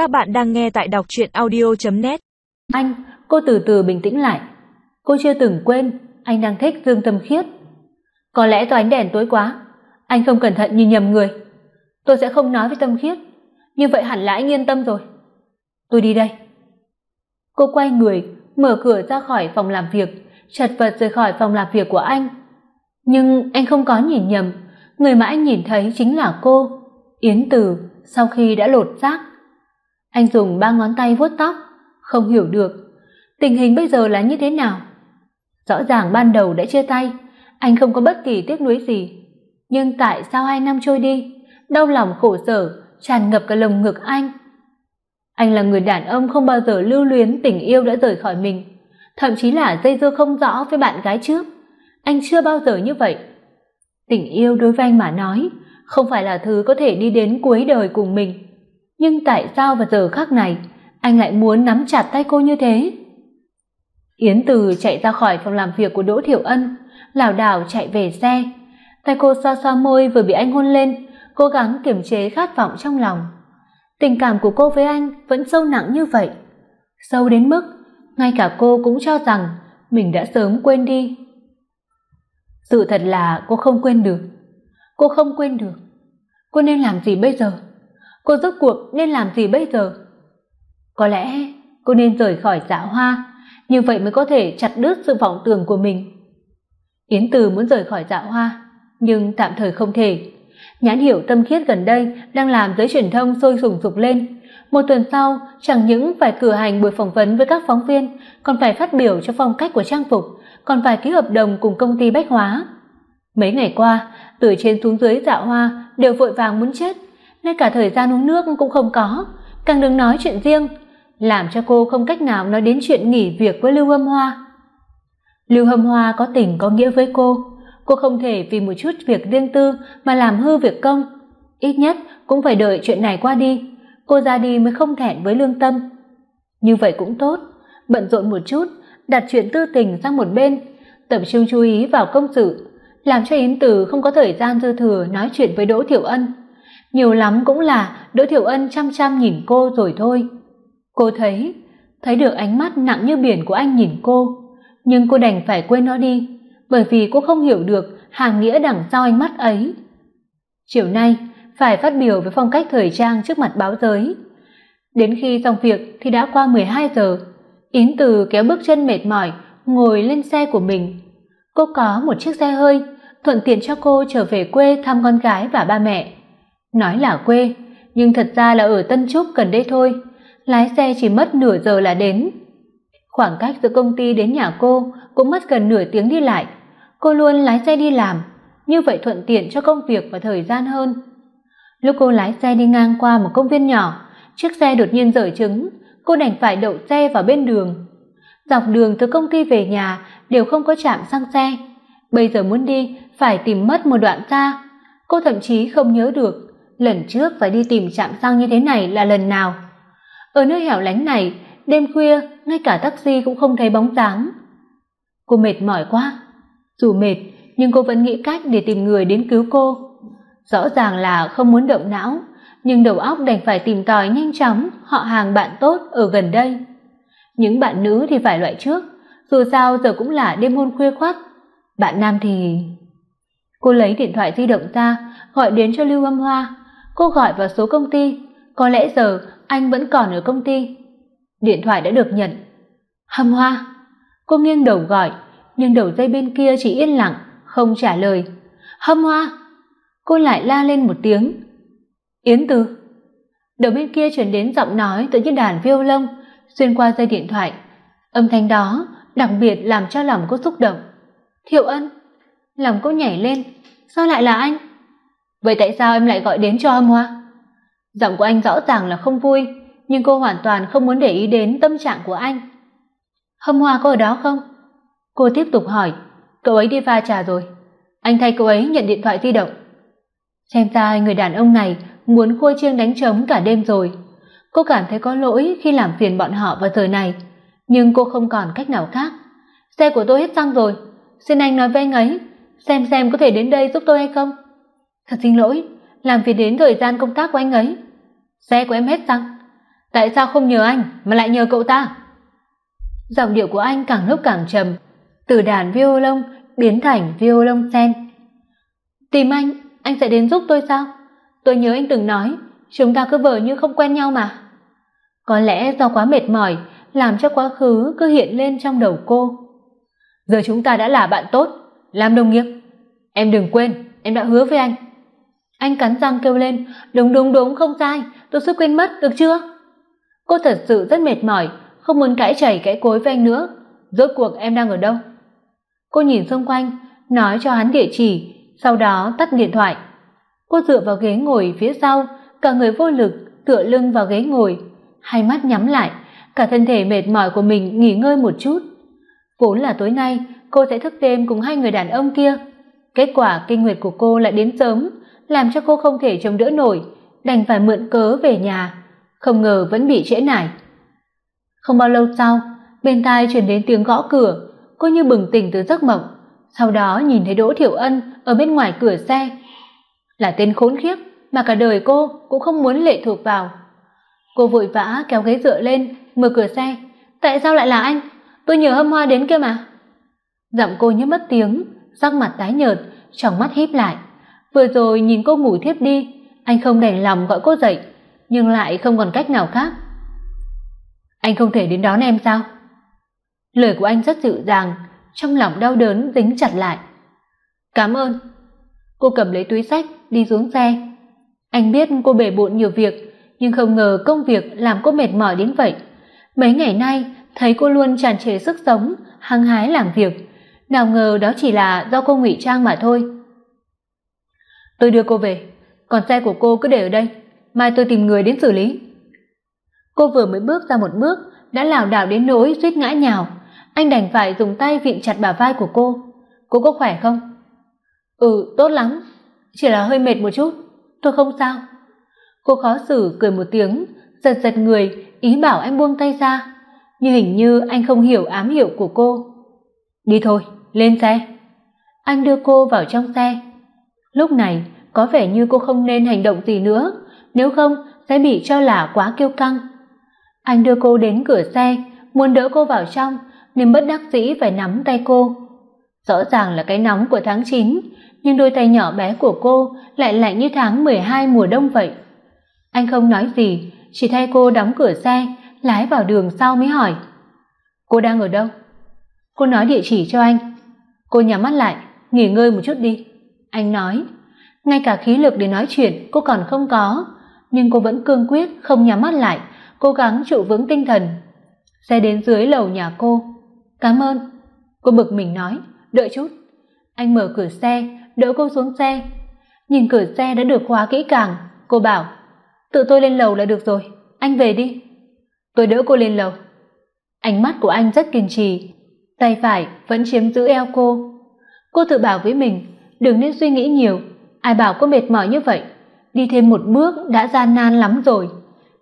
Các bạn đang nghe tại đọc truyện audio.net. Anh, cô từ từ bình tĩnh lại. Cô chưa từng quên anh đang thích Dương Tâm Khiết. Có lẽ do ánh đèn tối quá, anh không cẩn thận nhìn nhầm người. Tôi sẽ không nói với Tâm Khiết, như vậy hẳn là anh yên tâm rồi. Tôi đi đây. Cô quay người, mở cửa ra khỏi phòng làm việc, chật vật rời khỏi phòng làm việc của anh. Nhưng anh không có nhìn nhầm, người mà anh nhìn thấy chính là cô, Yến Từ, sau khi đã lột xác. Anh dùng ba ngón tay vuốt tóc, không hiểu được tình hình bây giờ là như thế nào. Rõ ràng ban đầu đã chia tay, anh không có bất kỳ tiếc nuối gì, nhưng tại sao hai năm trôi đi, đau lòng khổ sở tràn ngập cả lồng ngực anh. Anh là người đàn ông không bao giờ lưu luyến tình yêu đã rời khỏi mình, thậm chí là dây dưa không rõ với bạn gái trước. Anh chưa bao giờ như vậy. Tình yêu đối với anh mà nói, không phải là thứ có thể đi đến cuối đời cùng mình. Nhưng tại sao vào giờ khác này, anh lại muốn nắm chặt tay cô như thế? Yến Từ chạy ra khỏi phòng làm việc của Đỗ Thiểu Ân, lảo đảo chạy về xe. Tay cô xoa xoa môi vừa bị anh hôn lên, cố gắng kiềm chế khát vọng trong lòng. Tình cảm của cô với anh vẫn sâu nặng như vậy, sâu đến mức ngay cả cô cũng cho rằng mình đã sớm quên đi. Sự thật là cô không quên được. Cô không quên được. Cô nên làm gì bây giờ? Cô rốt cuộc nên làm gì bây giờ? Có lẽ cô nên rời khỏi Dạ Hoa, như vậy mới có thể chặt đứt sự vọng tưởng của mình. Yến Từ muốn rời khỏi Dạ Hoa, nhưng tạm thời không thể. Nhãn hiệu tâm khiết gần đây đang làm giới truyền thông sôi sùng sục lên. Một tuần sau, chẳng những phải cử hành buổi phỏng vấn với các phóng viên, còn phải phát biểu cho phong cách của trang phục, còn phải ký hợp đồng cùng công ty Bách Hóa. Mấy ngày qua, từ trên xuống dưới Dạ Hoa đều vội vàng muốn chết, ngay cả thời gian uống nước cũng không có, càng đừng nói chuyện riêng, làm cho cô không cách nào nói đến chuyện nghỉ việc với Lưu Hâm Hoa. Lưu Hâm Hoa có tình có nghĩa với cô, cô không thể vì một chút việc riêng tư mà làm hư việc công, ít nhất cũng phải đợi chuyện này qua đi, cô ra đi mới không thẹn với lương tâm. Như vậy cũng tốt, bận rộn một chút, đặt chuyện tư tình sang một bên, tập trung chú ý vào công sự, làm cho Yến Từ không có thời gian dư thừa nói chuyện với Đỗ Thiểu Ân. Nhiều lắm cũng là Đỗ Thiểu Ân chăm chăm nhìn cô rồi thôi. Cô thấy, thấy được ánh mắt nặng như biển của anh nhìn cô, nhưng cô đành phải quên nó đi, bởi vì cô không hiểu được hàm nghĩa đằng sau ánh mắt ấy. Chiều nay, phải phát biểu với phong cách thời trang trước mặt báo giới. Đến khi xong việc thì đã qua 12 giờ, Yến Từ kéo bước chân mệt mỏi, ngồi lên xe của mình. Cô có một chiếc xe hơi, thuận tiện cho cô trở về quê thăm con gái và ba mẹ. Nói là quê, nhưng thật ra là ở Tân Trúc gần đây thôi, lái xe chỉ mất nửa giờ là đến. Khoảng cách giữa công ty đến nhà cô cũng mất gần nửa tiếng đi lại. Cô luôn lái xe đi làm, như vậy thuận tiện cho công việc và thời gian hơn. Lúc cô lái xe đi ngang qua một công viên nhỏ, chiếc xe đột nhiên rời trứng, cô đành phải đậu xe vào bên đường. Dọc đường từ công ty về nhà đều không có trạm xăng xe. Bây giờ muốn đi phải tìm mất một đoạn xa. Cô thậm chí không nhớ được lần trước phải đi tìm trạm xăng như thế này là lần nào. Ở nơi hẻo lánh này, đêm khuya ngay cả taxi cũng không thấy bóng dáng. Cô mệt mỏi quá. Dù mệt, nhưng cô vẫn nghĩ cách để tìm người đến cứu cô. Rõ ràng là không muốn động não, nhưng đầu óc đành phải tìm tòi nhanh chóng họ hàng bạn tốt ở gần đây. Những bạn nữ thì phải loại trước, dù sao giờ cũng là đêm hôn khuya khoắt. Bạn nam thì Cô lấy điện thoại di động ra, gọi đến cho Lưu Âm Hoa. Cô gọi vào số công ty, có lẽ giờ anh vẫn còn ở công ty. Điện thoại đã được nhận. Hâm Hoa. Cô nghiêng đầu gọi, nhưng đầu dây bên kia chỉ yên lặng, không trả lời. Hâm Hoa. Cô lại la lên một tiếng. Yến Từ. Đầu bên kia truyền đến giọng nói tự như đàn violon xuyên qua dây điện thoại. Âm thanh đó đặc biệt làm cho lòng cô xúc động. Thiệu Ân. Lòng cô nhảy lên, sao lại là anh? Vậy tại sao em lại gọi đến cho âm Hoa? Giọng của anh rõ ràng là không vui, nhưng cô hoàn toàn không muốn để ý đến tâm trạng của anh. Hâm Hoa có ở đó không? Cô tiếp tục hỏi, cậu ấy đi pha trà rồi. Anh thay cậu ấy nhận điện thoại di động. Xem ra người đàn ông này muốn khua chiêng đánh trống cả đêm rồi. Cô cảm thấy có lỗi khi làm phiền bọn họ vào giờ này, nhưng cô không còn cách nào khác. Xe của tôi hết xăng rồi, xin anh nói với anh ấy, xem xem có thể đến đây giúp tôi hay không. Thật xin lỗi, làm phiền đến thời gian công tác của anh ấy. Xe của em hết xăng. tại sao không nhờ anh mà lại nhờ cậu ta? Giọng điệu của anh càng lúc càng trầm. Từ đàn violon biến thành violon sen. Tìm anh anh sẽ đến giúp tôi sao? Tôi nhớ anh từng nói chúng ta cứ vờ như không quen nhau mà. Có lẽ do quá mệt mỏi làm cho quá khứ cứ hiện lên trong đầu cô. Giờ chúng ta đã là bạn tốt làm đồng nghiệp. Em đừng quên em đã hứa với anh anh cắn răng kêu lên, đúng đúng đúng, không sai, tôi sẽ quên mất, được chưa? Cô thật sự rất mệt mỏi, không muốn cãi chảy cãi cối với anh nữa. Rốt cuộc em đang ở đâu? Cô nhìn xung quanh, nói cho hắn địa chỉ, sau đó tắt điện thoại. Cô dựa vào ghế ngồi phía sau, cả người vô lực, tựa lưng vào ghế ngồi. Hai mắt nhắm lại, cả thân thể mệt mỏi của mình nghỉ ngơi một chút. Vốn là tối nay, cô sẽ thức đêm cùng hai người đàn ông kia. Kết quả kinh nguyệt của cô lại đến sớm làm cho cô không thể chống đỡ nổi, đành phải mượn cớ về nhà. Không ngờ vẫn bị trễ nải. Không bao lâu sau, bên tai truyền đến tiếng gõ cửa. Cô như bừng tỉnh từ giấc mộng. Sau đó nhìn thấy đỗ thiểu ân ở bên ngoài cửa xe. Là tên khốn khiếp mà cả đời cô cũng không muốn lệ thuộc vào. Cô vội vã kéo ghế dựa lên, mở cửa xe. Tại sao lại là anh? Tôi nhờ hâm hoa đến kia mà. Giọng cô như mất tiếng, sắc mặt tái nhợt, trong mắt híp lại vừa rồi nhìn cô ngủ thiếp đi, anh không đành lòng gọi cô dậy, nhưng lại không còn cách nào khác. Anh không thể đến đón em sao? Lời của anh rất dịu dàng, trong lòng đau đớn dính chặt lại. Cảm ơn. Cô cầm lấy túi sách, đi xuống xe. Anh biết cô bể bộn nhiều việc, nhưng không ngờ công việc làm cô mệt mỏi đến vậy. Mấy ngày nay, thấy cô luôn tràn trề sức sống, hăng hái làm việc. Nào ngờ đó chỉ là do cô ngụy trang mà thôi tôi đưa cô về. Còn xe của cô cứ để ở đây. Mai tôi tìm người đến xử lý. Cô vừa mới bước ra một bước, đã lảo đảo đến nỗi suýt ngã nhào. Anh đành phải dùng tay vịn chặt bả vai của cô. Cô có khỏe không? Ừ tốt lắm. Chỉ là hơi mệt một chút. Tôi không sao. Cô khó xử, cười một tiếng, giật giật người, ý bảo anh buông tay ra. Nhưng hình như anh không hiểu ám hiệu của cô. Đi thôi, lên xe. Anh đưa cô vào trong xe lúc này, có vẻ như cô không nên hành động gì nữa. Nếu không, sẽ bị cho là quá kiêu căng. Anh đưa cô đến cửa xe, muốn đỡ cô vào trong, nên bất đắc dĩ phải nắm tay cô. Rõ ràng là cái nóng của tháng chín, nhưng đôi tay nhỏ bé của cô lại lạnh như tháng hai mùa đông vậy. Anh không nói gì, chỉ thay cô đóng cửa xe, lái vào đường sau mới hỏi. Cô đang ở đâu? Cô nói địa chỉ cho anh. Cô nhắm mắt lại, nghỉ ngơi một chút đi anh nói, ngay cả khí lực để nói chuyện cô còn không có, nhưng cô vẫn cương quyết không nhắm mắt lại, cố gắng trụ vững tinh thần. Xe đến dưới lầu nhà cô. Cảm ơn. Cô bực mình nói, đợi chút. Anh mở cửa xe, đỡ cô xuống xe. Nhìn cửa xe đã được khóa kỹ càng, cô bảo, tự tôi lên lầu là được rồi, anh về đi. Tôi đỡ cô lên lầu. Ánh mắt của anh rất kiên trì, tay phải vẫn chiếm giữ eo cô. Cô tự bảo với mình đừng nên suy nghĩ nhiều. Ai bảo cô mệt mỏi như vậy? Đi thêm một bước đã gian nan lắm rồi.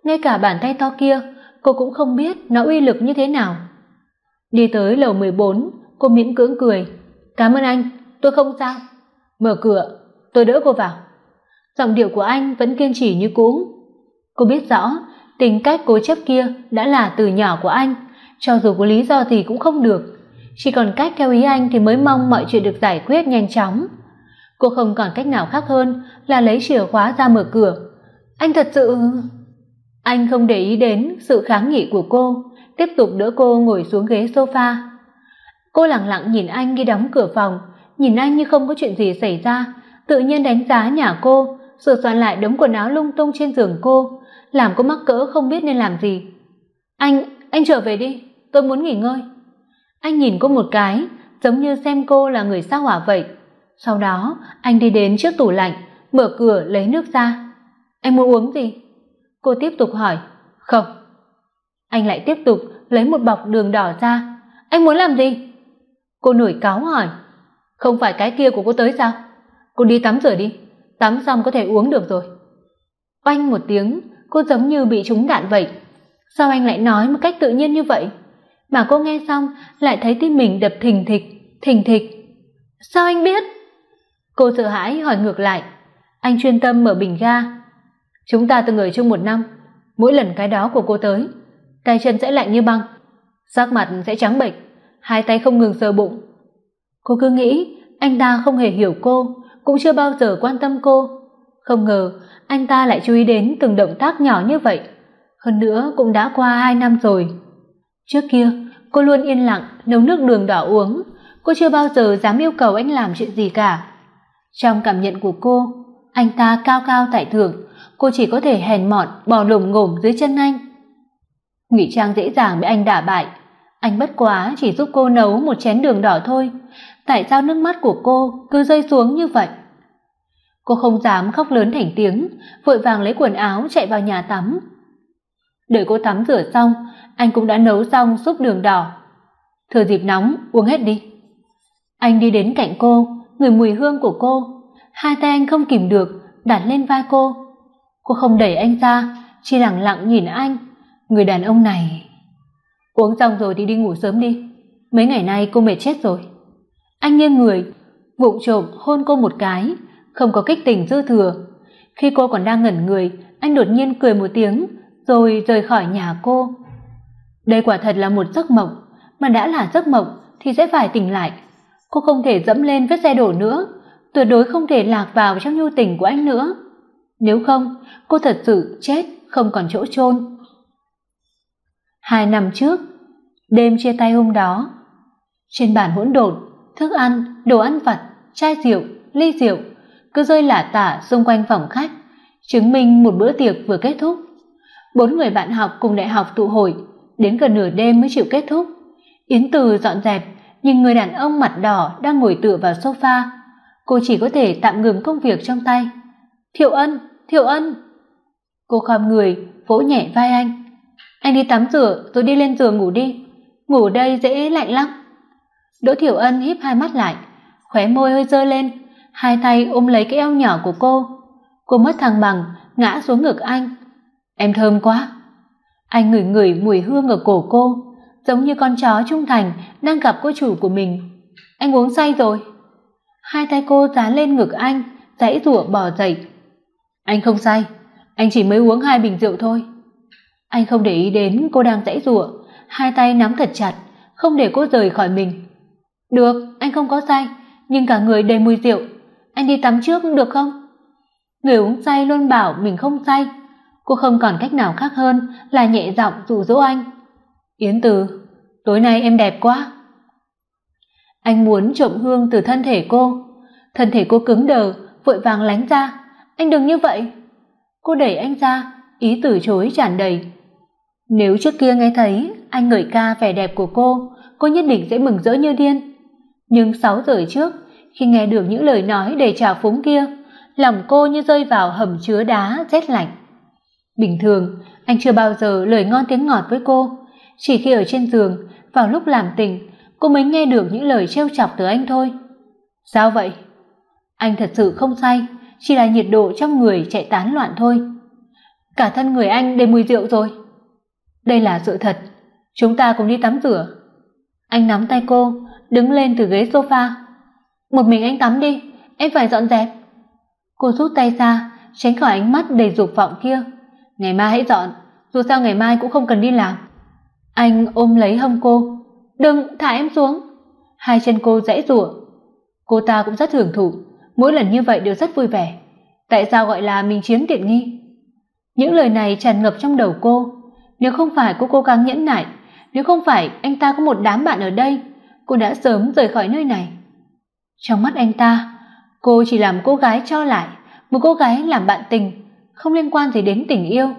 Ngay cả bàn tay to kia cô cũng không biết nó uy lực như thế nào. Đi tới lầu bốn, cô miễn cưỡng cười. Cảm ơn anh tôi không sao. Mở cửa tôi đỡ cô vào. Giọng điệu của anh vẫn kiên trì như cũ. Cô biết rõ tính cách cố chấp kia đã là từ nhỏ của anh. Cho dù có lý do gì cũng không được. Chỉ còn cách theo ý anh thì mới mong mọi chuyện được giải quyết nhanh chóng cô không còn cách nào khác hơn là lấy chìa khóa ra mở cửa. Anh thật sự anh không để ý đến sự kháng nghị của cô, tiếp tục đỡ cô ngồi xuống ghế sofa. Cô lặng lặng nhìn anh đi đóng cửa phòng, nhìn anh như không có chuyện gì xảy ra, tự nhiên đánh giá nhà cô, sửa soạn lại đống quần áo lung tung trên giường cô, làm cô mắc cỡ không biết nên làm gì. Anh anh trở về đi, tôi muốn nghỉ ngơi. Anh nhìn cô một cái, giống như xem cô là người xa hỏa vậy sau đó, anh đi đến trước tủ lạnh, mở cửa lấy nước ra. Anh muốn uống gì? Cô tiếp tục hỏi. Không. Anh lại tiếp tục lấy một bọc đường đỏ ra. Anh muốn làm gì? Cô nổi cáo hỏi. Không phải cái kia của cô tới sao? Cô đi tắm rửa đi. Tắm xong có thể uống được rồi. Oanh một tiếng, cô giống như bị trúng đạn vậy. Sao anh lại nói một cách tự nhiên như vậy? Mà cô nghe xong, lại thấy tim mình đập thình thịch thình thịch. Sao anh biết? Cô sợ hãi hỏi ngược lại, anh chuyên tâm mở bình ga. Chúng ta từng ở chung một năm, mỗi lần cái đó của cô tới, tay chân sẽ lạnh như băng, sắc mặt sẽ trắng bệch, hai tay không ngừng sờ bụng. Cô cứ nghĩ anh ta không hề hiểu cô, cũng chưa bao giờ quan tâm cô. Không ngờ anh ta lại chú ý đến từng động tác nhỏ như vậy. Hơn nữa cũng đã qua hai năm rồi. Trước kia, cô luôn yên lặng nấu nước đường đỏ uống. Cô chưa bao giờ dám yêu cầu anh làm chuyện gì cả trong cảm nhận của cô, anh ta cao cao tại thượng cô chỉ có thể hèn mọn, bò lồm ngổm dưới chân anh. Ngụy trang dễ dàng bị anh đả bại. Anh bất quá chỉ giúp cô nấu một chén đường đỏ thôi. Tại sao nước mắt của cô cứ rơi xuống như vậy? Cô không dám khóc lớn thành tiếng, vội vàng lấy quần áo chạy vào nhà tắm. Đợi cô tắm rửa xong, anh cũng đã nấu xong súp đường đỏ. Thừa dịp nóng, uống hết đi. Anh đi đến cạnh cô người mùi hương của cô. Hai tay anh không kìm được, đặt lên vai cô. Cô không đẩy anh ra, chỉ lặng lặng nhìn anh. Người đàn ông này. Uống xong rồi thì đi ngủ sớm đi. Mấy ngày nay cô mệt chết rồi. Anh nghiêng người vụng trộm hôn cô một cái, không có kích tình dư thừa. Khi cô còn đang ngẩn người, anh đột nhiên cười một tiếng, rồi rời khỏi nhà cô. Đây quả thật là một giấc mộng. Mà đã là giấc mộng thì sẽ phải tỉnh lại cô không thể dẫm lên vết xe đổ nữa. Tuyệt đối không thể lạc vào trong nhu tình của anh nữa. Nếu không, cô thật sự chết, không còn chỗ chôn. Hai năm trước, đêm chia tay hôm đó, trên bàn hỗn độn, thức ăn, đồ ăn vặt, chai rượu, ly rượu cứ rơi lả tả xung quanh phòng khách, chứng minh một bữa tiệc vừa kết thúc. Bốn người bạn học cùng đại học tụ hội, đến gần nửa đêm mới chịu kết thúc. Yến từ dọn dẹp nhìn người đàn ông mặt đỏ đang ngồi tựa vào sofa. Cô chỉ có thể tạm ngừng công việc trong tay. Thiệu ân thiệu ân. Cô khom người, vỗ nhẹ vai anh. Anh đi tắm rửa rồi đi lên giường ngủ đi. Ngủ đây dễ lạnh lắm. Đỗ thiểu ân híp hai mắt lại, khóe môi hơi dơ lên, hai tay ôm lấy cái eo nhỏ của cô. Cô mất thăng bằng, ngã xuống ngực anh. Em thơm quá. Anh ngửi ngửi mùi hương ở cổ cô giống như con chó trung thành đang gặp cô chủ của mình. Anh uống say rồi. Hai tay cô dán lên ngực anh, dãy rủa bò dậy. Anh không say, anh chỉ mới uống hai bình rượu thôi. Anh không để ý đến cô đang dãy rủa, hai tay nắm thật chặt, không để cô rời khỏi mình. Được, anh không có say, nhưng cả người đầy mùi rượu. Anh đi tắm trước được không? Người uống say luôn bảo mình không say. Cô không còn cách nào khác hơn là nhẹ giọng dụ dỗ anh yến từ, tối nay em đẹp quá. Anh muốn trộm hương từ thân thể cô. Thân thể cô cứng đờ, vội vàng lánh ra. Anh đừng như vậy. Cô đẩy anh ra, ý từ chối tràn đầy. Nếu trước kia nghe thấy anh ngợi ca vẻ đẹp của cô cô nhất định sẽ mừng rỡ như điên. Nhưng sáu giờ trước, khi nghe được những lời nói đầy trào phúng kia, lòng cô như rơi vào hầm chứa đá rét lạnh. Bình thường, anh chưa bao giờ lời ngon tiếng ngọt với cô chỉ khi ở trên giường, vào lúc làm tình, cô mới nghe được những lời trêu chọc từ anh thôi. Sao vậy? Anh thật sự không say chỉ là nhiệt độ trong người chạy tán loạn thôi. Cả thân người anh đều mùi rượu rồi. Đây là sự thật, chúng ta cùng đi tắm rửa. Anh nắm tay cô, đứng lên từ ghế sofa. Một mình anh tắm đi, em phải dọn dẹp. Cô rút tay ra, tránh khỏi ánh mắt đầy dục vọng kia. Ngày mai hãy dọn, dù sao ngày mai cũng không cần đi làm anh ôm lấy hông cô. Đừng, thả em xuống. Hai chân cô dãy giụa cô ta cũng rất hưởng thụ. Mỗi lần như vậy đều rất vui vẻ. Tại sao gọi là mình chiếm tiện nghi? Những lời này tràn ngập trong đầu cô. Nếu không phải cô cố gắng nhẫn nại, nếu không phải anh ta có một đám bạn ở đây, cô đã sớm rời khỏi nơi này. Trong mắt anh ta, cô chỉ làm cô gái cho lại, một cô gái làm bạn tình, không liên quan gì đến tình yêu.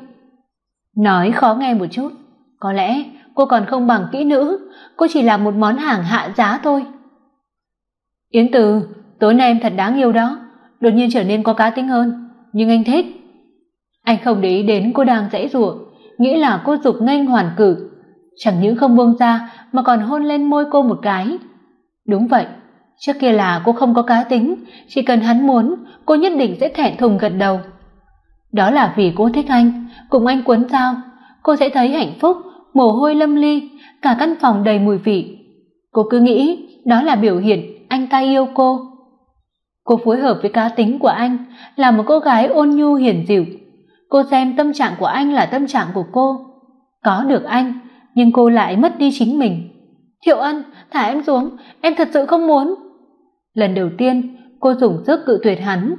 Nói khó nghe một chút, có lẽ cô còn không bằng kỹ nữ, cô chỉ là một món hàng hạ giá thôi. Yến từ, tối nay em thật đáng yêu đó, đột nhiên trở nên có cá tính hơn, nhưng anh thích. Anh không để ý đến cô đang dãy rủa, nghĩ là cô dục nghênh hoàn cử. Chẳng những không buông ra, mà còn hôn lên môi cô một cái. Đúng vậy, trước kia là cô không có cá tính, chỉ cần hắn muốn, cô nhất định sẽ thẹn thùng gật đầu. Đó là vì cô thích anh, cùng anh quấn sao cô sẽ thấy hạnh phúc mồ hôi lâm ly, cả căn phòng đầy mùi vị. Cô cứ nghĩ đó là biểu hiện anh ta yêu cô. Cô phối hợp với cá tính của anh là một cô gái ôn nhu hiền dịu. Cô xem tâm trạng của anh là tâm trạng của cô. Có được anh, nhưng cô lại mất đi chính mình. Thiệu ân, thả em xuống, em thật sự không muốn. Lần đầu tiên, cô dùng sức cự tuyệt hắn.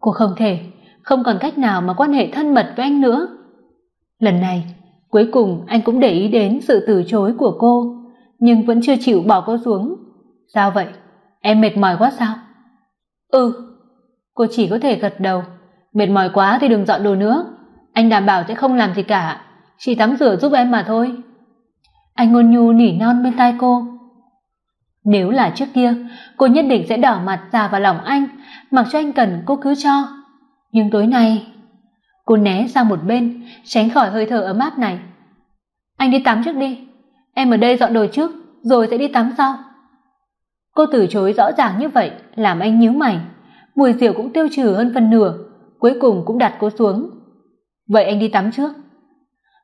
Cô không thể, không còn cách nào mà quan hệ thân mật với anh nữa. Lần này cuối cùng anh cũng để ý đến sự từ chối của cô nhưng vẫn chưa chịu bỏ cô xuống. Sao vậy? Em mệt mỏi quá sao? Ừ. Cô chỉ có thể gật đầu. Mệt mỏi quá thì đừng dọn đồ nữa. Anh đảm bảo sẽ không làm gì cả. Chỉ tắm rửa giúp em mà thôi. Anh ngôn nhu nỉ non bên tai cô. Nếu là trước kia cô nhất định sẽ đỏ mặt ra vào lòng anh mặc cho anh cần cô cứ cho. Nhưng tối nay cô né sang một bên, tránh khỏi hơi thở ấm áp này. Anh đi tắm trước đi. Em ở đây dọn đồ trước, rồi sẽ đi tắm sau. Cô từ chối rõ ràng như vậy, làm anh nhíu mày. Mùi rượu cũng tiêu trừ hơn phần nửa, cuối cùng cũng đặt cô xuống. Vậy anh đi tắm trước.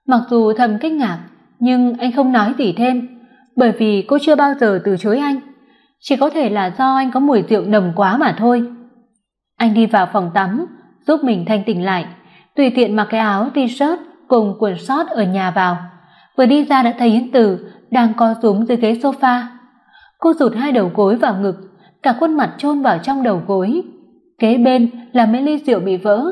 Mặc dù thầm kinh ngạc, nhưng anh không nói gì thêm, bởi vì cô chưa bao giờ từ chối anh. Chỉ có thể là do anh có mùi rượu nồng quá mà thôi. Anh đi vào phòng tắm, giúp mình thanh tỉnh lại tùy tiện mặc cái áo, t-shirt cùng quần short ở nhà vào. Vừa đi ra đã thấy yến từ đang co rúm dưới ghế sofa. Cô rụt hai đầu gối vào ngực, cả khuôn mặt chôn vào trong đầu gối. Kế bên là mấy ly rượu bị vỡ.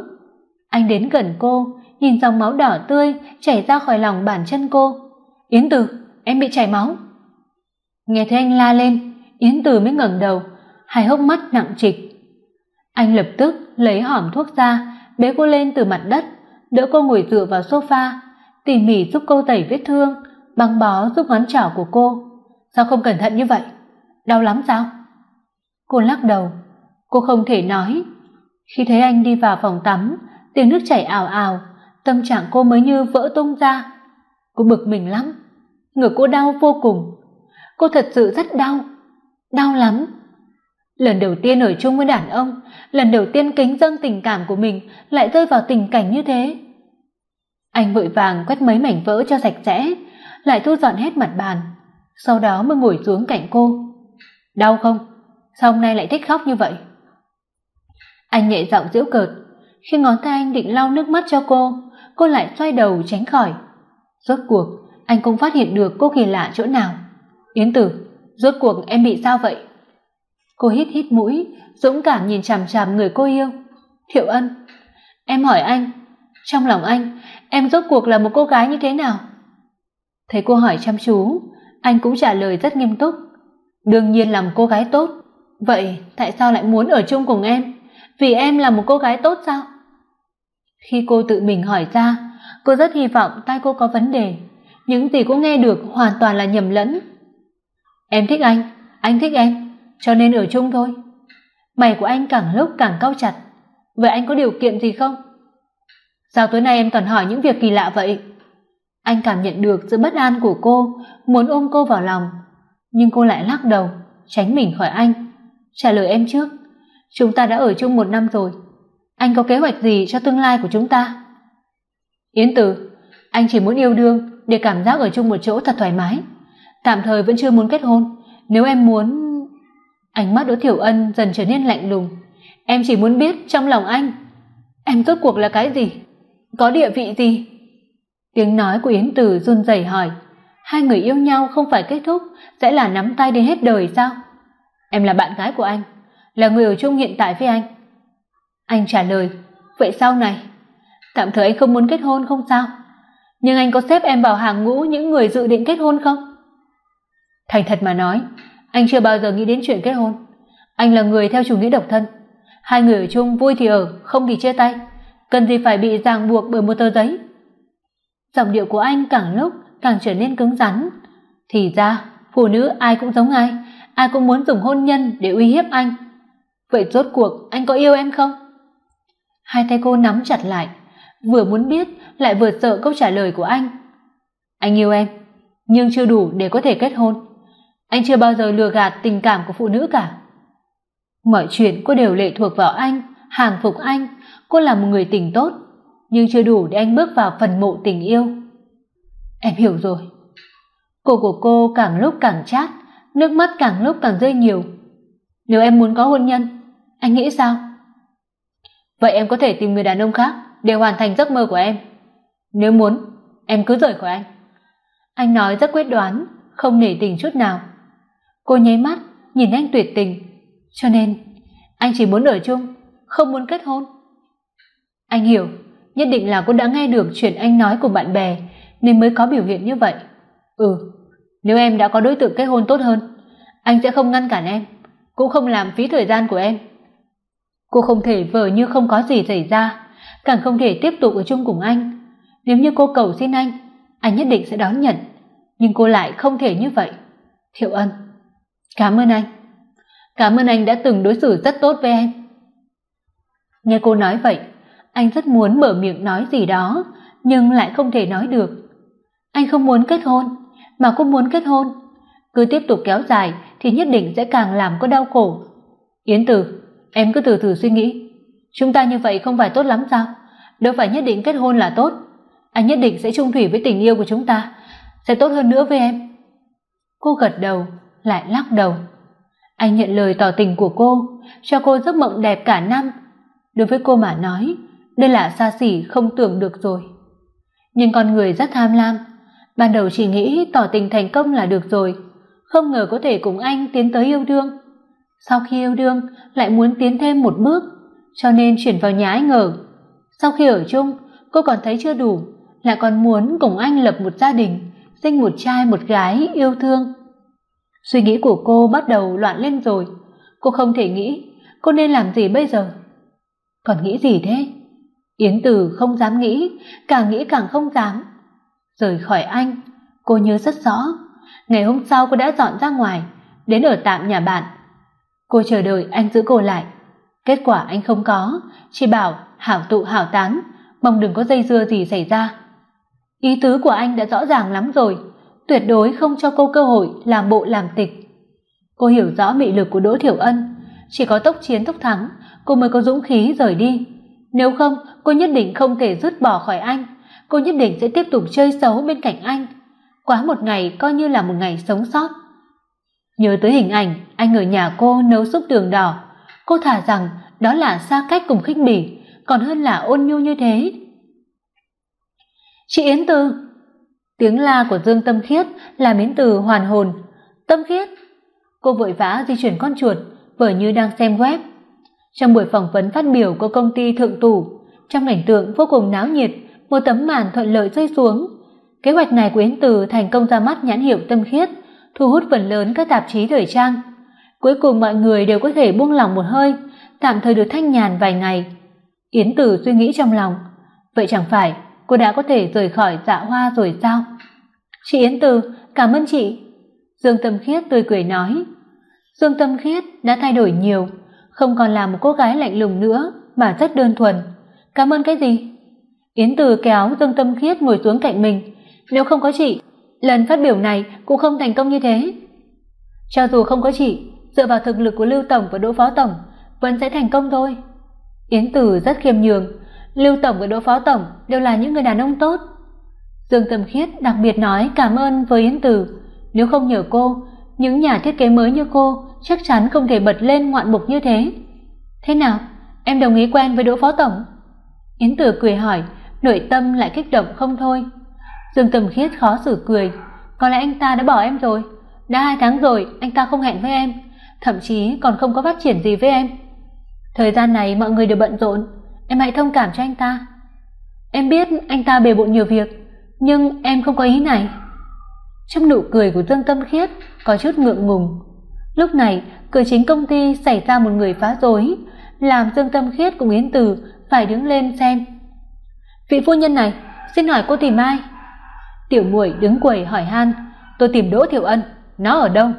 Anh đến gần cô, nhìn dòng máu đỏ tươi chảy ra khỏi lòng bàn chân cô. Yến từ, em bị chảy máu. Nghe thấy anh la lên, yến từ mới ngẩng đầu, hai hốc mắt nặng trịch. Anh lập tức lấy hòm thuốc ra bế cô lên từ mặt đất, đỡ cô ngồi dựa vào sofa, tỉ mỉ giúp cô tẩy vết thương, băng bó giúp ngón trỏ của cô. Sao không cẩn thận như vậy? Đau lắm sao? Cô lắc đầu. Cô không thể nói. Khi thấy anh đi vào phòng tắm, tiếng nước chảy ào ào, tâm trạng cô mới như vỡ tung ra. Cô bực mình lắm. Ngực cô đau vô cùng. Cô thật sự rất đau. Đau lắm lần đầu tiên ở chung với đàn ông, lần đầu tiên kính dâng tình cảm của mình lại rơi vào tình cảnh như thế. Anh vội vàng quét mấy mảnh vỡ cho sạch sẽ, lại thu dọn hết mặt bàn, sau đó mới ngồi xuống cạnh cô. Đau không? Sao hôm nay lại thích khóc như vậy? Anh nhẹ giọng giễu cợt, khi ngón tay anh định lau nước mắt cho cô cô lại xoay đầu tránh khỏi. Rốt cuộc, anh cũng phát hiện được cô kỳ lạ chỗ nào. Yến tử, rốt cuộc em bị sao vậy? Cô hít hít mũi, dũng cảm nhìn chằm chằm người cô yêu. Thiệu ân, em hỏi anh, trong lòng anh, em rốt cuộc là một cô gái như thế nào? Thấy cô hỏi chăm chú, anh cũng trả lời rất nghiêm túc. Đương nhiên là một cô gái tốt. Vậy tại sao lại muốn ở chung cùng em? Vì em là một cô gái tốt sao? Khi cô tự mình hỏi ra, cô rất hy vọng tai cô có vấn đề. Những gì cô nghe được hoàn toàn là nhầm lẫn. Em thích anh anh thích em cho nên ở chung thôi. Mày của anh càng lúc càng cau chặt. Vậy anh có điều kiện gì không? Sao tối nay em toàn hỏi những việc kỳ lạ vậy? Anh cảm nhận được sự bất an của cô, muốn ôm cô vào lòng. Nhưng cô lại lắc đầu, tránh mình khỏi anh. Trả lời em trước, chúng ta đã ở chung một năm rồi. Anh có kế hoạch gì cho tương lai của chúng ta? Yến từ anh chỉ muốn yêu đương để cảm giác ở chung một chỗ thật thoải mái. Tạm thời vẫn chưa muốn kết hôn. Nếu em muốn ánh mắt đỗ thiểu ân dần trở nên lạnh lùng. Em chỉ muốn biết trong lòng anh, em rốt cuộc là cái gì? Có địa vị gì? Tiếng nói của yến từ run rẩy hỏi. Hai người yêu nhau không phải kết thúc, sẽ là nắm tay đến hết đời sao? Em là bạn gái của anh, là người ở chung hiện tại với anh. Anh trả lời, vậy sau này, tạm thời anh không muốn kết hôn không sao? Nhưng anh có xếp em vào hàng ngũ những người dự định kết hôn không? Thành thật mà nói anh chưa bao giờ nghĩ đến chuyện kết hôn. Anh là người theo chủ nghĩa độc thân. Hai người ở chung vui thì ở, không thì chia tay. Cần gì phải bị ràng buộc bởi một tờ giấy. Giọng điệu của anh càng lúc càng trở nên cứng rắn. Thì ra, phụ nữ ai cũng giống ai. Ai cũng muốn dùng hôn nhân để uy hiếp anh. Vậy rốt cuộc anh có yêu em không? Hai tay cô nắm chặt lại. Vừa muốn biết, lại vừa sợ câu trả lời của anh. Anh yêu em, nhưng chưa đủ để có thể kết hôn anh chưa bao giờ lừa gạt tình cảm của phụ nữ cả mọi chuyện cô đều lệ thuộc vào anh hàng phục anh cô là một người tình tốt nhưng chưa đủ để anh bước vào phần mộ tình yêu em hiểu rồi cổ của cô càng lúc càng chát nước mắt càng lúc càng rơi nhiều nếu em muốn có hôn nhân anh nghĩ sao vậy em có thể tìm người đàn ông khác để hoàn thành giấc mơ của em. Nếu muốn, em cứ rời khỏi anh." Anh nói rất quyết đoán, không nể tình chút nào. Cô nháy mắt, nhìn anh tuyệt tình, cho nên anh chỉ muốn ở chung, không muốn kết hôn. Anh hiểu, nhất định là cô đã nghe được chuyện anh nói của bạn bè nên mới có biểu hiện như vậy. Ừ, nếu em đã có đối tượng kết hôn tốt hơn, anh sẽ không ngăn cản em, cũng không làm phí thời gian của em. Cô không thể vờ như không có gì xảy ra, càng không thể tiếp tục ở chung cùng anh. Nếu như cô cầu xin anh, anh nhất định sẽ đón nhận, nhưng cô lại không thể như vậy. Thiệu Ân, cảm ơn anh. Cảm ơn anh đã từng đối xử rất tốt với em. Nghe cô nói vậy, anh rất muốn mở miệng nói gì đó, nhưng lại không thể nói được. Anh không muốn kết hôn, mà cô muốn kết hôn. Cứ tiếp tục kéo dài thì nhất định sẽ càng làm cô đau khổ. Yến Từ, em cứ từ từ suy nghĩ. Chúng ta như vậy không phải tốt lắm sao? Đâu phải nhất định kết hôn là tốt. Anh nhất định sẽ trung thủy với tình yêu của chúng ta, sẽ tốt hơn nữa với em. Cô gật đầu, lại lắc đầu. Anh nhận lời tỏ tình của cô, cho cô giấc mộng đẹp cả năm. Đối với cô mà nói, đây là xa xỉ không tưởng được rồi. Nhưng con người rất tham lam, ban đầu chỉ nghĩ tỏ tình thành công là được rồi, không ngờ có thể cùng anh tiến tới yêu đương. Sau khi yêu đương lại muốn tiến thêm một bước, cho nên chuyển vào nhà anh ở. Sau khi ở chung, cô còn thấy chưa đủ, lại còn muốn cùng anh lập một gia đình, sinh một trai một gái yêu thương. Suy nghĩ của cô bắt đầu loạn lên rồi, cô không thể nghĩ cô nên làm gì bây giờ. Còn nghĩ gì thế? Yến Từ không dám nghĩ, càng nghĩ càng không dám. Rời khỏi anh, cô nhớ rất rõ, ngày hôm sau cô đã dọn ra ngoài, đến ở tạm nhà bạn. Cô chờ đợi anh giữ cô lại. Kết quả anh không có, chỉ bảo hảo tụ hảo tán, mong đừng có dây dưa gì xảy ra. Ý tứ của anh đã rõ ràng lắm rồi, tuyệt đối không cho cô cơ hội làm bộ làm tịch. Cô hiểu rõ mị lực của Đỗ Thiểu Ân, chỉ có tốc chiến tốc thắng, cô mới có dũng khí rời đi. Nếu không, cô nhất định không thể dứt bỏ khỏi anh, cô nhất định sẽ tiếp tục chơi xấu bên cạnh anh. Quá một ngày coi như là một ngày sống sót. Nhớ tới hình ảnh anh ở nhà cô nấu súp đường đỏ, cô thả rằng đó là xa cách cùng khinh bỉ, còn hơn là ôn nhu như thế. Chị Yến Từ, tiếng la của Dương Tâm Khiết là Yến Từ hoàn hồn. Tâm Khiết, cô vội vã di chuyển con chuột, vờ như đang xem web. Trong buổi phỏng vấn phát biểu của công ty thượng tủ, trong cảnh tượng vô cùng náo nhiệt, một tấm màn thuận lợi rơi xuống. Kế hoạch này của Yến Từ thành công ra mắt nhãn hiệu Tâm Khiết, thu hút phần lớn các tạp chí thời trang. Cuối cùng mọi người đều có thể buông lòng một hơi, tạm thời được thanh nhàn vài ngày. Yến Từ suy nghĩ trong lòng, vậy chẳng phải cô đã có thể rời khỏi Dạ Hoa rồi sao? Chị Yến Từ, cảm ơn chị. Dương Tâm Khiết tươi cười nói. Dương Tâm Khiết đã thay đổi nhiều, không còn là một cô gái lạnh lùng nữa mà rất đơn thuần. Cảm ơn cái gì? Yến Từ kéo Dương Tâm Khiết ngồi xuống cạnh mình, nếu không có chị, lần phát biểu này cũng không thành công như thế. Cho dù không có chị, dựa vào thực lực của Lưu tổng và Đỗ phó tổng, vẫn sẽ thành công thôi. Yến Từ rất khiêm nhường, Lưu tổng và Đỗ phó tổng đều là những người đàn ông tốt. Dương Tâm Khiết đặc biệt nói cảm ơn với Yến Từ, nếu không nhờ cô, những nhà thiết kế mới như cô chắc chắn không thể bật lên ngoạn mục như thế. Thế nào, em đồng ý quen với Đỗ phó tổng? Yến Từ cười hỏi, nội tâm lại kích động không thôi. Dương Tâm Khiết khó xử cười, có lẽ anh ta đã bỏ em rồi, đã hai tháng rồi anh ta không hẹn với em, thậm chí còn không có phát triển gì với em. Thời gian này mọi người đều bận rộn, em hãy thông cảm cho anh ta. Em biết anh ta bề bộn nhiều việc, nhưng em không có ý này. Trong nụ cười của Dương Tâm Khiết có chút ngượng ngùng. Lúc này, cửa chính công ty xảy ra một người phá rối, làm Dương Tâm Khiết cùng Yến Từ phải đứng lên xem. "Vị phu nhân này, xin hỏi cô tìm ai?" Tiểu Muội đứng quầy hỏi han, "Tôi tìm Đỗ Thiểu Ân, nó ở đâu?"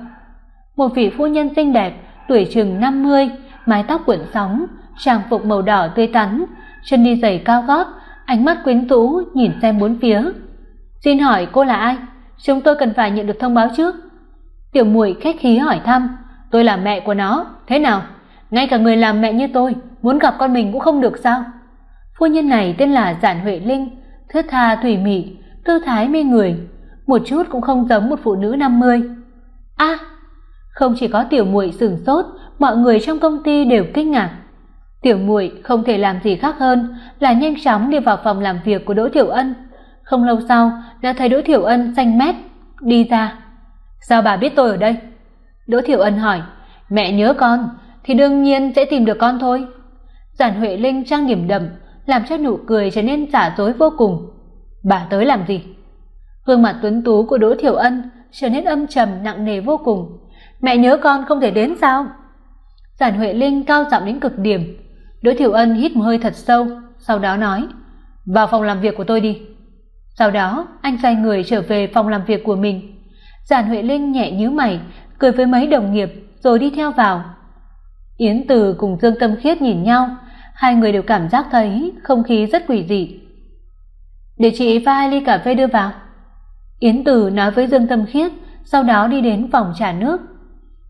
Một vị phu nhân xinh đẹp, tuổi chừng 50, mái tóc cuộn sóng, trang phục màu đỏ tươi tắn, chân đi giày cao gót, ánh mắt quyến rũ nhìn xem bốn phía. "Xin hỏi cô là ai? Chúng tôi cần phải nhận được thông báo trước." Tiểu Muội khách khí hỏi thăm, "Tôi là mẹ của nó, thế nào? Ngay cả người làm mẹ như tôi, muốn gặp con mình cũng không được sao?" Phu nhân này tên là Giản Huệ Linh, thướt tha thủy mị, tư thái mê người, một chút cũng không giống một phụ nữ 50. A, à, không chỉ có tiểu muội sửng sốt, mọi người trong công ty đều kinh ngạc. Tiểu muội không thể làm gì khác hơn là nhanh chóng đi vào phòng làm việc của Đỗ Thiểu Ân. Không lâu sau, đã thấy Đỗ Thiểu Ân xanh mét đi ra. "Sao bà biết tôi ở đây?" Đỗ Thiểu Ân hỏi. "Mẹ nhớ con thì đương nhiên sẽ tìm được con thôi." Giản Huệ Linh trang điểm đậm, làm cho nụ cười trở nên giả dối vô cùng. "Bà tới làm gì?" Gương mặt tuấn tú của Đỗ Thiểu Ân trở nên âm trầm nặng nề vô cùng. "Mẹ nhớ con không thể đến sao?" Giản Huệ Linh cao giọng đến cực điểm. Đỗ Thiểu Ân hít một hơi thật sâu, sau đó nói: "Vào phòng làm việc của tôi đi." Sau đó, anh xoay người trở về phòng làm việc của mình. Giản Huệ Linh nhẹ nhíu mày, cười với mấy đồng nghiệp rồi đi theo vào. Yến Từ cùng Dương Tâm Khiết nhìn nhau, hai người đều cảm giác thấy không khí rất quỷ dị. "Để chị pha hai ly cà phê đưa vào." Yến Từ nói với Dương Tâm Khiết, sau đó đi đến phòng trà nước.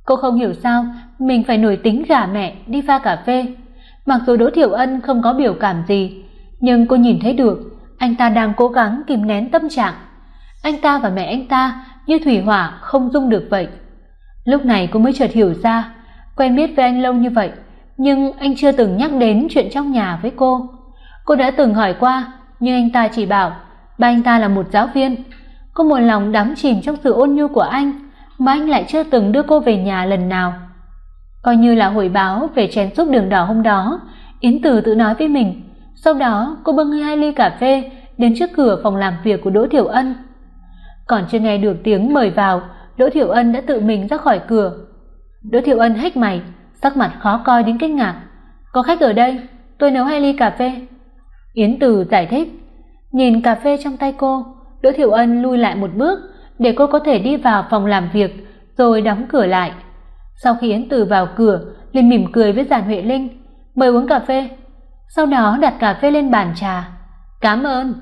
Cô không hiểu sao mình phải nổi tính gà mẹ đi pha cà phê. Mặc dù Đỗ Thiểu Ân không có biểu cảm gì, nhưng cô nhìn thấy được anh ta đang cố gắng kìm nén tâm trạng. Anh ta và mẹ anh ta như thủy hỏa không dung được vậy. Lúc này cô mới chợt hiểu ra, quen biết với anh lâu như vậy, nhưng anh chưa từng nhắc đến chuyện trong nhà với cô. Cô đã từng hỏi qua, nhưng anh ta chỉ bảo ba anh ta là một giáo viên. Cô một lòng đắm chìm trong sự ôn nhu của anh, mà anh lại chưa từng đưa cô về nhà lần nào. Coi như là hồi báo về chén súp đường đỏ hôm đó, Yến Từ tự nói với mình, sau đó cô bưng hai ly cà phê đến trước cửa phòng làm việc của Đỗ Thiểu Ân. Còn chưa nghe được tiếng mời vào, Đỗ Thiểu Ân đã tự mình ra khỏi cửa. Đỗ Thiểu Ân hách mày, sắc mặt khó coi đến kinh ngạc. "Có khách ở đây, tôi nấu hai ly cà phê." Yến Từ giải thích. Nhìn cà phê trong tay cô, Đỗ Thiểu Ân lui lại một bước để cô có thể đi vào phòng làm việc rồi đóng cửa lại. Sau khi Yến Từ vào cửa, liền mỉm cười với Giản Huệ Linh, "Mời uống cà phê." Sau đó đặt cà phê lên bàn trà. "Cảm ơn."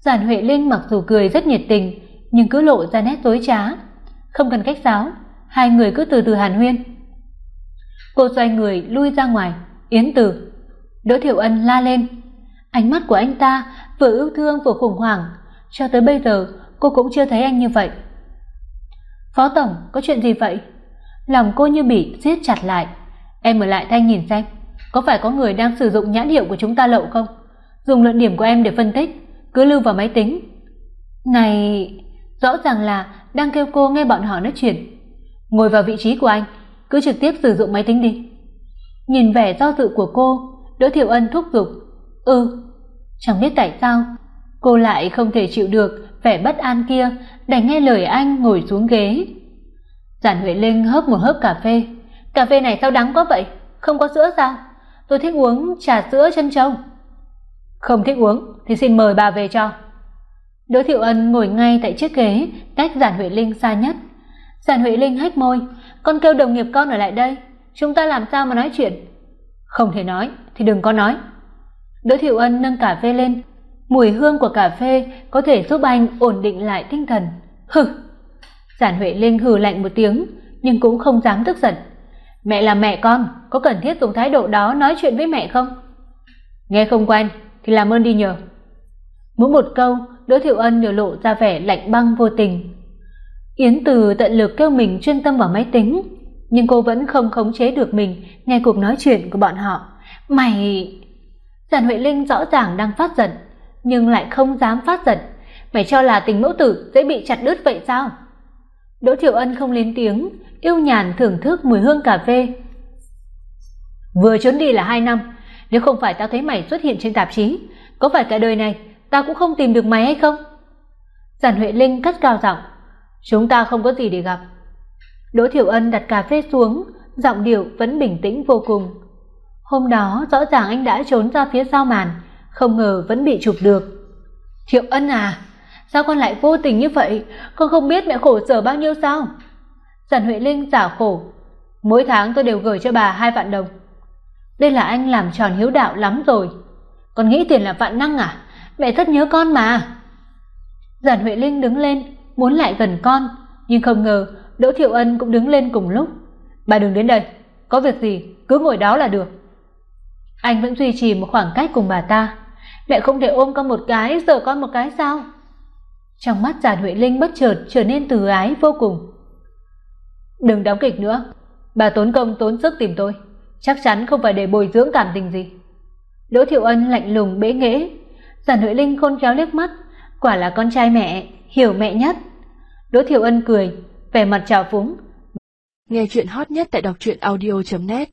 Giản Huệ Linh mặc dù cười rất nhiệt tình, nhưng cứ lộ ra nét dối trá. Không cần cách giáo, hai người cứ từ từ hàn huyên. Cô xoay người lui ra ngoài, "Yến Từ." Đỗ Thiểu Ân la lên. Ánh mắt của anh ta vừa yêu thương vừa khủng hoảng, cho tới bây giờ cô cũng chưa thấy anh như vậy. "Phó tổng, có chuyện gì vậy?" Lòng cô như bị siết chặt lại. "Em ở lại tay nhìn xem, có phải có người đang sử dụng nhãn hiệu của chúng ta lậu không? Dùng luận điểm của em để phân tích." cứ lưu vào máy tính. Này, rõ ràng là đang kêu cô nghe bọn họ nói chuyện. Ngồi vào vị trí của anh, cứ trực tiếp sử dụng máy tính đi. Nhìn vẻ do dự của cô, Đỗ Thiệu Ân thúc giục, "Ừ." Chẳng biết tại sao, cô lại không thể chịu được vẻ bất an kia, đành nghe lời anh ngồi xuống ghế. Giản Huệ Linh hớp một hớp cà phê. "Cà phê này sao đắng quá vậy? Không có sữa sao? Tôi thích uống trà sữa chân trâu." "Không thích uống, thì xin mời bà về cho. Đỗ Thiệu Ân ngồi ngay tại chiếc ghế, cách Giản Huệ Linh xa nhất. Giản Huệ Linh hách môi, "Con kêu đồng nghiệp con ở lại đây, chúng ta làm sao mà nói chuyện?" "Không thể nói thì đừng có nói." Đỗ Thiệu Ân nâng cà phê lên, mùi hương của cà phê có thể giúp anh ổn định lại tinh thần. "Hừ." Giản Huệ Linh hừ lạnh một tiếng, nhưng cũng không dám tức giận. "Mẹ là mẹ con, có cần thiết dùng thái độ đó nói chuyện với mẹ không?" "Nghe không quen thì làm ơn đi nhờ." Mỗi một câu, Đỗ Thiệu Ân đều lộ ra vẻ lạnh băng vô tình. Yến Từ tận lực kêu mình chuyên tâm vào máy tính, nhưng cô vẫn không khống chế được mình nghe cuộc nói chuyện của bọn họ. "Mày..." Giản Huệ Linh rõ ràng đang phát giận, nhưng lại không dám phát giận. "Mày cho là tình mẫu tử dễ bị chặt đứt vậy sao?" Đỗ Thiệu Ân không lên tiếng, yêu nhàn thưởng thức mùi hương cà phê. Vừa trốn đi là hai năm, nếu không phải tao thấy mày xuất hiện trên tạp chí, có phải cả đời này ta cũng không tìm được mày hay không?" Giản Huệ Linh cất cao giọng, "Chúng ta không có gì để gặp." Đỗ Thiểu Ân đặt cà phê xuống, giọng điệu vẫn bình tĩnh vô cùng. Hôm đó rõ ràng anh đã trốn ra phía sau màn, không ngờ vẫn bị chụp được. "Thiệu Ân à, sao con lại vô tình như vậy, con không biết mẹ khổ sở bao nhiêu sao?" Giản Huệ Linh giả khổ, "Mỗi tháng tôi đều gửi cho bà hai vạn đồng." Đây là anh làm tròn hiếu đạo lắm rồi. Con nghĩ tiền là vạn năng à? mẹ rất nhớ con mà." Giản Huệ Linh đứng lên, muốn lại gần con, nhưng không ngờ Đỗ Thiệu Ân cũng đứng lên cùng lúc. "Bà đừng đến đây, có việc gì cứ ngồi đó là được." Anh vẫn duy trì một khoảng cách cùng bà ta. "Mẹ không thể ôm con một cái, giở con một cái sao?" Trong mắt Giản Huệ Linh bất chợt trở nên từ ái vô cùng. "Đừng đóng kịch nữa, bà tốn công tốn sức tìm tôi, chắc chắn không phải để bồi dưỡng cảm tình gì. Đỗ Thiệu Ân lạnh lùng bế nghễ, Giản Huệ Linh khôn khéo liếc mắt, quả là con trai mẹ, hiểu mẹ nhất. Đỗ Thiệu Ân cười, vẻ mặt trào phúng. Nghe chuyện hot nhất tại đọc truyện audio net